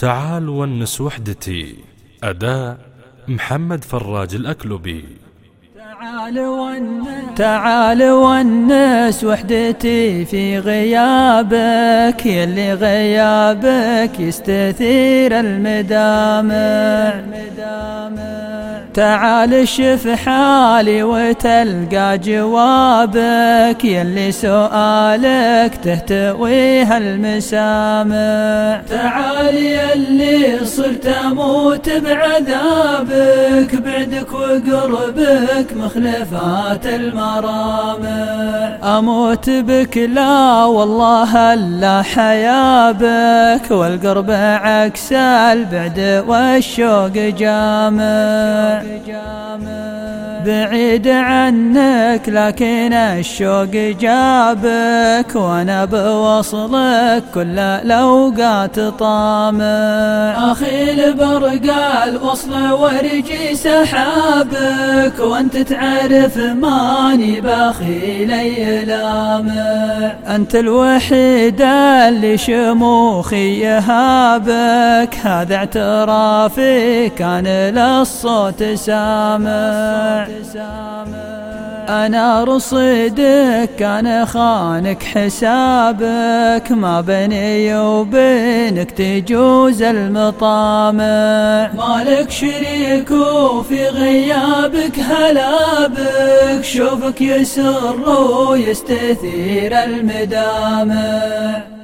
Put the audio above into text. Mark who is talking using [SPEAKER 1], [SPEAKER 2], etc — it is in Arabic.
[SPEAKER 1] تعال ونس وحدتي أداء محمد فراج الأكلبي
[SPEAKER 2] تعال ونس تعال ونس وحدتي في غيابك يلي غيابك يستثير المدامع. تعال شف حالي وتلقى جوابك يلي سؤالك تهتويها المسامع تعال يلي صرت أموت بعذابك بعدك وقربك مخلفات المرامع. أموت بك لا والله الا حيابك والقرب عكس البعد والشوق جامع. Jaja. بعيد عنك لكن الشوق جابك وأنا بوصلك كل الأوقات طامع أخي البرقع الوصل ورجي سحابك وأنت تعرف ماني باخي لي لامع أنت الوحيد اللي شموخي يهابك هذا اعترافي كان للصوت سامع. أنا رصيدك كان خانك حسابك ما بيني وبينك تجوز المطامع مالك شريك وفي غيابك هلابك شوفك يسر ويستثير المدامع